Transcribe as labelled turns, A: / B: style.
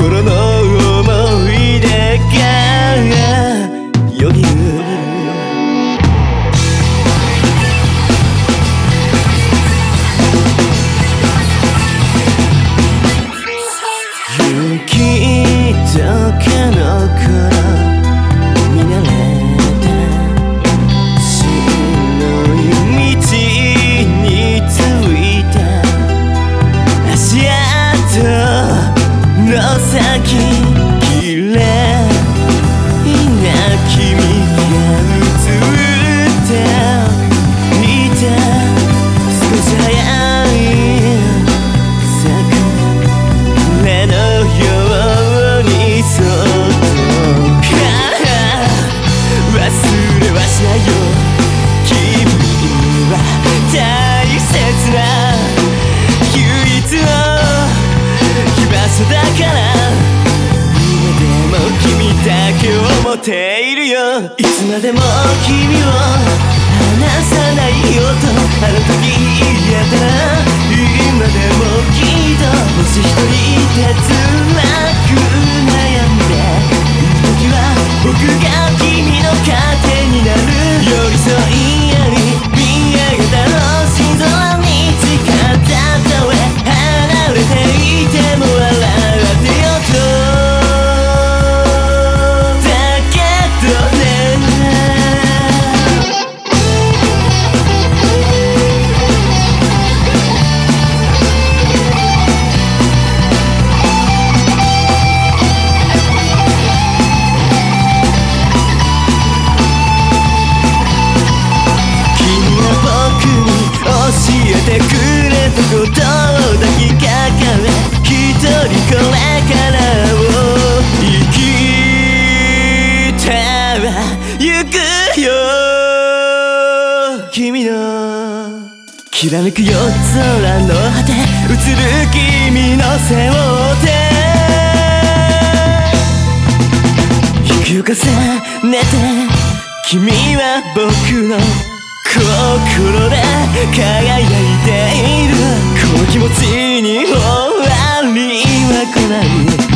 A: 心の思い出がよぎる雪解けのているよいつまでも君を離さないよとあの時言った。ら今でもきっともし一人で辛く悩んでいる時は僕が君の顔えてくれたことを抱きかかれ一人これからを生きてはゆくよ君のきらめく夜空の果て映る君の背負って引き重ねて君は僕の心で輝いている。この気持ちに終わりは来ない。